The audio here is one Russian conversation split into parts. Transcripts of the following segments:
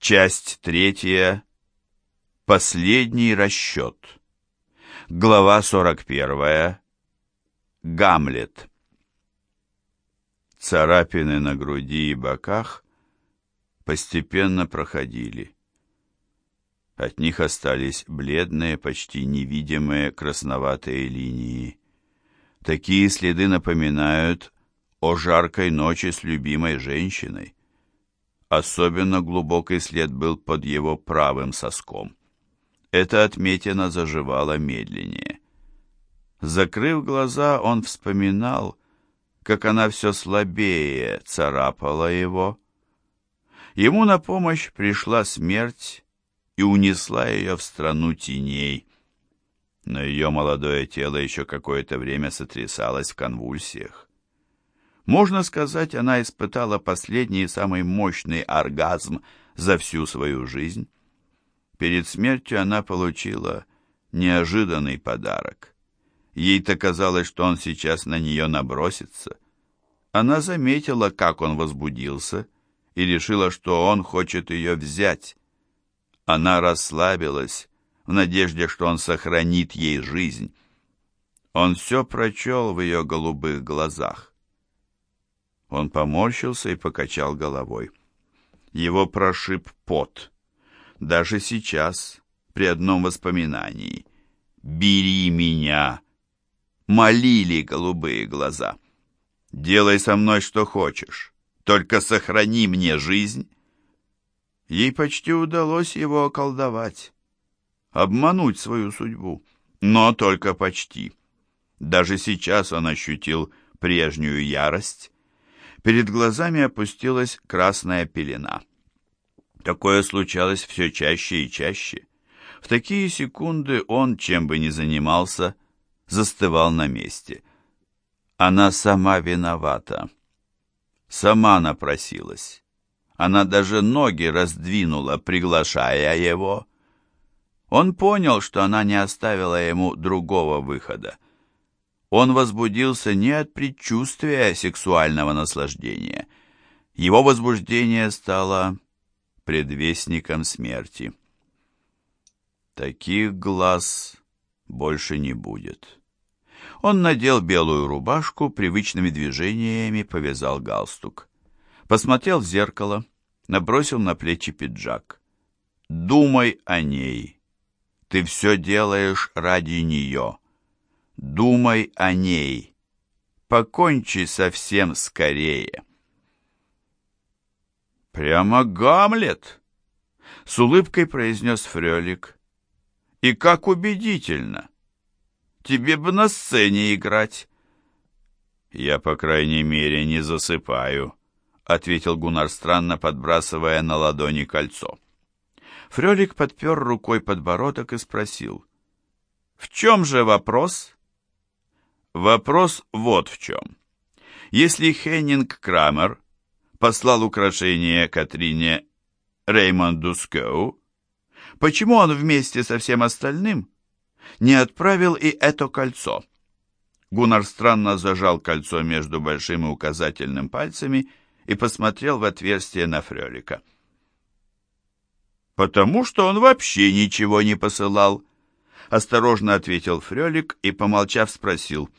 Часть третья. Последний расчет. Глава 41. Гамлет. Царапины на груди и боках постепенно проходили. От них остались бледные, почти невидимые красноватые линии. Такие следы напоминают о жаркой ночи с любимой женщиной. Особенно глубокий след был под его правым соском. Эта отметина заживала медленнее. Закрыв глаза, он вспоминал, как она все слабее царапала его. Ему на помощь пришла смерть и унесла ее в страну теней. Но ее молодое тело еще какое-то время сотрясалось в конвульсиях. Можно сказать, она испытала последний и самый мощный оргазм за всю свою жизнь. Перед смертью она получила неожиданный подарок. Ей-то казалось, что он сейчас на нее набросится. Она заметила, как он возбудился, и решила, что он хочет ее взять. Она расслабилась в надежде, что он сохранит ей жизнь. Он все прочел в ее голубых глазах. Он поморщился и покачал головой. Его прошиб пот. Даже сейчас, при одном воспоминании. «Бери меня!» Молили голубые глаза. «Делай со мной что хочешь, только сохрани мне жизнь». Ей почти удалось его околдовать, обмануть свою судьбу, но только почти. Даже сейчас он ощутил прежнюю ярость, Перед глазами опустилась красная пелена. Такое случалось все чаще и чаще. В такие секунды он, чем бы ни занимался, застывал на месте. Она сама виновата. Сама напросилась. Она даже ноги раздвинула, приглашая его. Он понял, что она не оставила ему другого выхода он возбудился не от предчувствия сексуального наслаждения. Его возбуждение стало предвестником смерти. Таких глаз больше не будет. Он надел белую рубашку, привычными движениями повязал галстук. Посмотрел в зеркало, набросил на плечи пиджак. «Думай о ней. Ты все делаешь ради нее». Думай о ней. Покончи совсем скорее. Прямо Гамлет, с улыбкой произнес Фрелик. И как убедительно. Тебе бы на сцене играть. Я, по крайней мере, не засыпаю, ответил Гунар странно, подбрасывая на ладони кольцо. Фрелик подпер рукой подбородок и спросил. «В чем же вопрос?» Вопрос вот в чем. Если Хеннинг Крамер послал украшение Катрине Реймонду Скоу, почему он вместе со всем остальным не отправил и это кольцо? Гуннар странно зажал кольцо между большим и указательным пальцами и посмотрел в отверстие на Фрелика. «Потому что он вообще ничего не посылал», осторожно ответил Фрелик и, помолчав, спросил,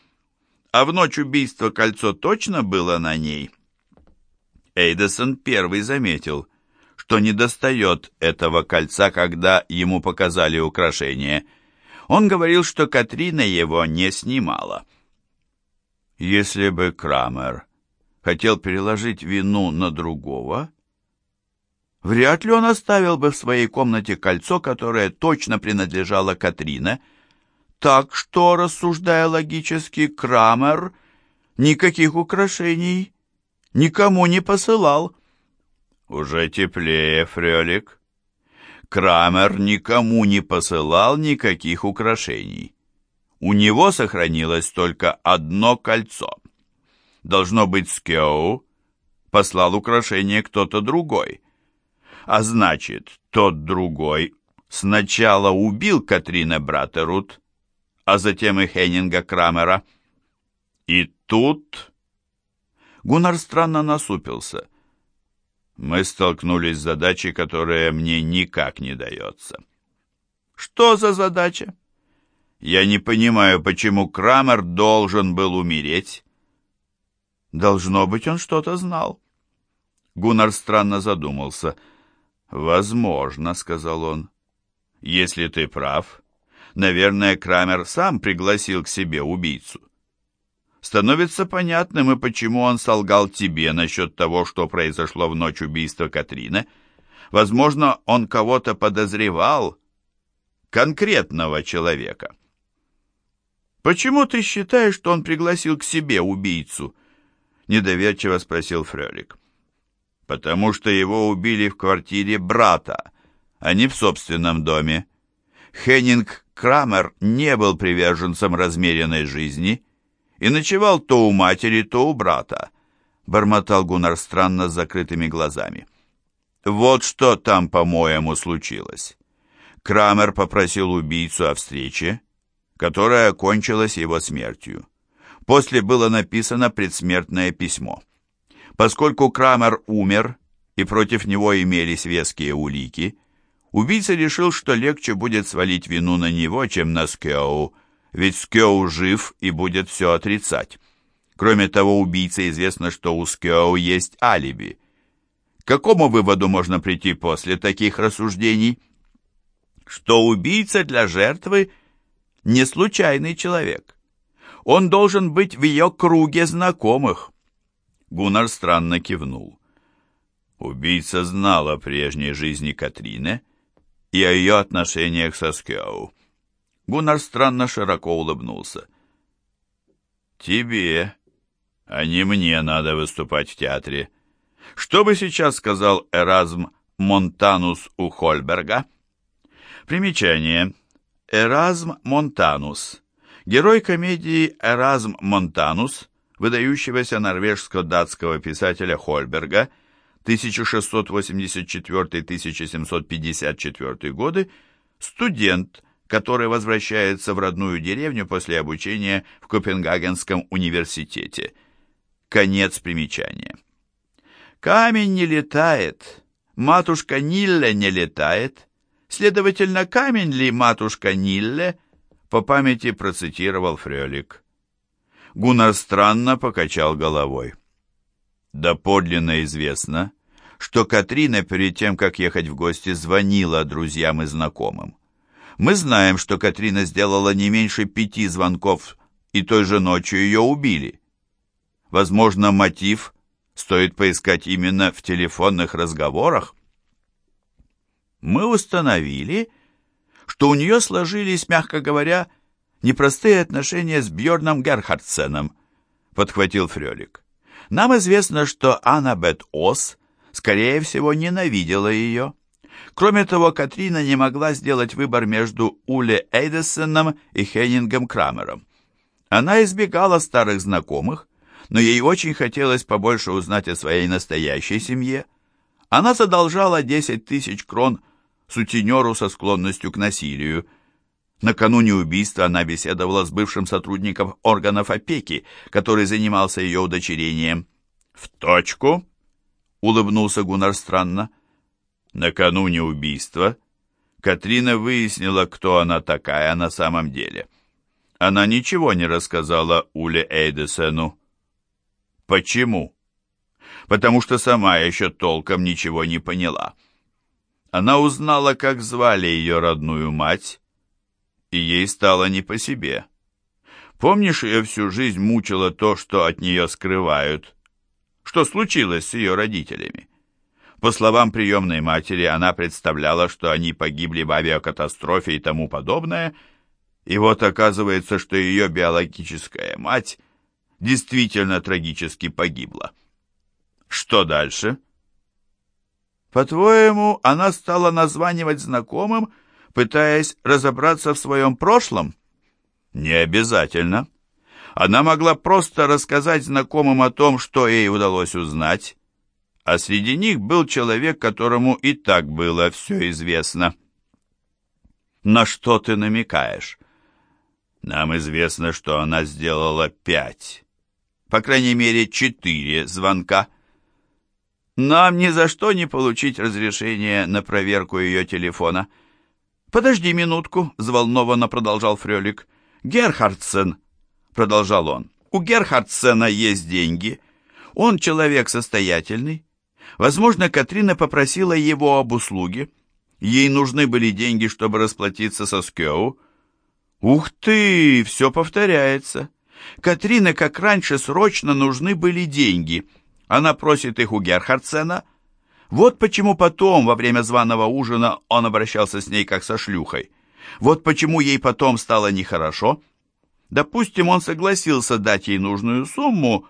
«А в ночь убийства кольцо точно было на ней?» Эйдесон первый заметил, что не достает этого кольца, когда ему показали украшение. Он говорил, что Катрина его не снимала. Если бы Крамер хотел переложить вину на другого, Вряд ли он оставил бы в своей комнате кольцо, которое точно принадлежало Катрине. Так что, рассуждая логически, Крамер никаких украшений никому не посылал. Уже теплее, Фрелик. Крамер никому не посылал никаких украшений. У него сохранилось только одно кольцо. Должно быть, Скеу послал украшение кто-то другой. А значит, тот другой сначала убил Катрина Братерут, а затем и Хеннинга Крамера. И тут... Гуннар странно насупился. Мы столкнулись с задачей, которая мне никак не дается. Что за задача? Я не понимаю, почему Крамер должен был умереть. Должно быть, он что-то знал. Гуннар странно задумался. «Возможно», — сказал он. «Если ты прав, наверное, Крамер сам пригласил к себе убийцу. Становится понятным и почему он солгал тебе насчет того, что произошло в ночь убийства Катрины. Возможно, он кого-то подозревал, конкретного человека. «Почему ты считаешь, что он пригласил к себе убийцу?» — недоверчиво спросил Фрелик. «Потому что его убили в квартире брата, а не в собственном доме. Хеннинг Крамер не был приверженцем размеренной жизни» и ночевал то у матери, то у брата», — бормотал Гуннар странно с закрытыми глазами. «Вот что там, по-моему, случилось». Крамер попросил убийцу о встрече, которая окончилась его смертью. После было написано предсмертное письмо. Поскольку Крамер умер, и против него имелись веские улики, убийца решил, что легче будет свалить вину на него, чем на Скеоу, ведь Скеоу жив и будет все отрицать. Кроме того, убийце известно, что у Скеоу есть алиби. К какому выводу можно прийти после таких рассуждений? Что убийца для жертвы не случайный человек. Он должен быть в ее круге знакомых. Гуннар странно кивнул. Убийца знал о прежней жизни Катрины и о ее отношениях со Скеоу. Гуннар странно широко улыбнулся. «Тебе, а не мне надо выступать в театре. Что бы сейчас сказал Эразм Монтанус у Хольберга?» Примечание. Эразм Монтанус. Герой комедии Эразм Монтанус, выдающегося норвежско-датского писателя Хольберга, 1684-1754 годы, студент, который возвращается в родную деревню после обучения в Копенгагенском университете. Конец примечания. Камень не летает, матушка Нилле не летает, следовательно, камень ли матушка Нилле, по памяти процитировал Фрелик. Гуннар странно покачал головой. Да подлинно известно, что Катрина перед тем, как ехать в гости, звонила друзьям и знакомым. Мы знаем, что Катрина сделала не меньше пяти звонков, и той же ночью ее убили. Возможно, мотив стоит поискать именно в телефонных разговорах. Мы установили, что у нее сложились, мягко говоря, непростые отношения с Бьорном Герхардсеном, подхватил Фрелик. Нам известно, что Аннабет Ос, скорее всего, ненавидела ее. Кроме того, Катрина не могла сделать выбор между Уле Эйдессеном и Хеннингом Крамером. Она избегала старых знакомых, но ей очень хотелось побольше узнать о своей настоящей семье. Она задолжала 10 тысяч крон сутенеру со склонностью к насилию. Накануне убийства она беседовала с бывшим сотрудником органов опеки, который занимался ее удочерением. «В точку!» — улыбнулся Гуннар странно. Накануне убийства Катрина выяснила, кто она такая на самом деле. Она ничего не рассказала Уле Эйдесену. Почему? Потому что сама еще толком ничего не поняла. Она узнала, как звали ее родную мать, и ей стало не по себе. Помнишь, ее всю жизнь мучило то, что от нее скрывают? Что случилось с ее родителями? По словам приемной матери, она представляла, что они погибли в авиакатастрофе и тому подобное, и вот оказывается, что ее биологическая мать действительно трагически погибла. Что дальше? По-твоему, она стала названивать знакомым, пытаясь разобраться в своем прошлом? Не обязательно. Она могла просто рассказать знакомым о том, что ей удалось узнать, а среди них был человек, которому и так было все известно. На что ты намекаешь? Нам известно, что она сделала пять, по крайней мере, четыре звонка. Нам ни за что не получить разрешение на проверку ее телефона. «Подожди минутку», — взволнованно продолжал Фрелик. «Герхардсен», — продолжал он, — «у Герхардсена есть деньги. Он человек состоятельный. Возможно, Катрина попросила его об услуге. Ей нужны были деньги, чтобы расплатиться со Скеу. Ух ты, все повторяется. Катрина, как раньше, срочно нужны были деньги. Она просит их у Герхардсена. Вот почему потом, во время званого ужина, он обращался с ней как со шлюхой. Вот почему ей потом стало нехорошо. Допустим, он согласился дать ей нужную сумму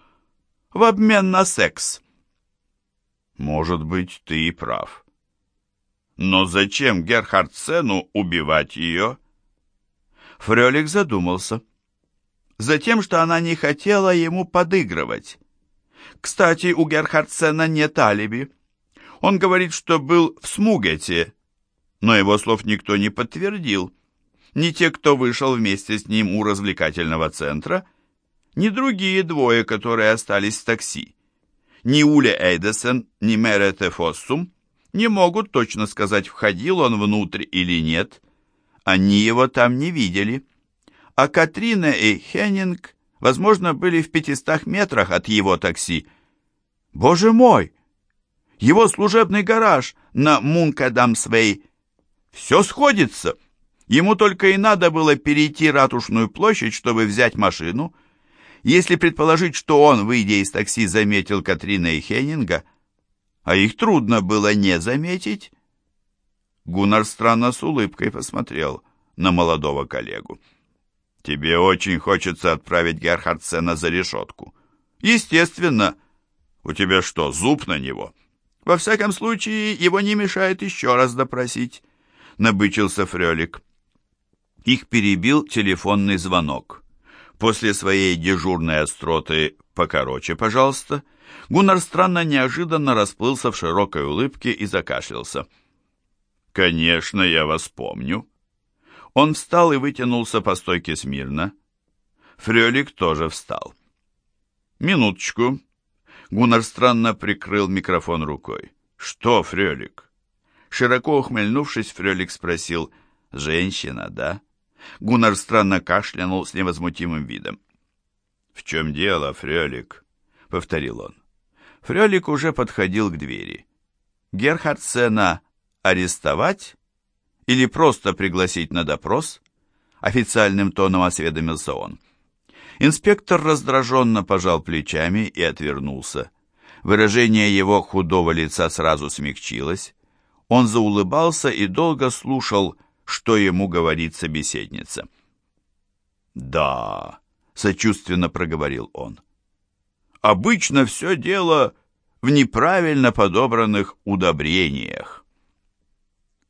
в обмен на секс. Может быть, ты и прав. Но зачем Герхардсену убивать ее? Фрелик задумался. Затем, что она не хотела ему подыгрывать. Кстати, у Герхардсена нет алиби. Он говорит, что был в Смугете, но его слов никто не подтвердил. Ни те, кто вышел вместе с ним у развлекательного центра, ни другие двое, которые остались в такси. Ни Уля Эйдесен, ни Мерете Фоссум не могут точно сказать, входил он внутрь или нет. Они его там не видели. А Катрина и Хеннинг, возможно, были в пятистах метрах от его такси. Боже мой! Его служебный гараж на Мункадамсвей. Все сходится. Ему только и надо было перейти Ратушную площадь, чтобы взять машину. Если предположить, что он, выйдя из такси, заметил Катрина и Хеннинга, а их трудно было не заметить, Гуннар странно с улыбкой посмотрел на молодого коллегу. «Тебе очень хочется отправить Герхардсена за решетку. Естественно. У тебя что, зуб на него?» «Во всяком случае, его не мешает еще раз допросить», — набычился Фрелик. Их перебил телефонный звонок. После своей дежурной остроты «покороче, пожалуйста», Гуннар странно неожиданно расплылся в широкой улыбке и закашлялся. «Конечно, я вас помню». Он встал и вытянулся по стойке смирно. Фрелик тоже встал. «Минуточку». Гуннар странно прикрыл микрофон рукой. «Что, Фрелик?» Широко ухмыльнувшись, Фрелик спросил, «Женщина, да?» Гуннар странно кашлянул с невозмутимым видом. «В чем дело, Фрелик?» — повторил он. Фрелик уже подходил к двери. Герхардсена арестовать или просто пригласить на допрос? Официальным тоном осведомился он. Инспектор раздраженно пожал плечами и отвернулся. Выражение его худого лица сразу смягчилось. Он заулыбался и долго слушал, что ему говорит собеседница. «Да», — сочувственно проговорил он, — «обычно все дело в неправильно подобранных удобрениях».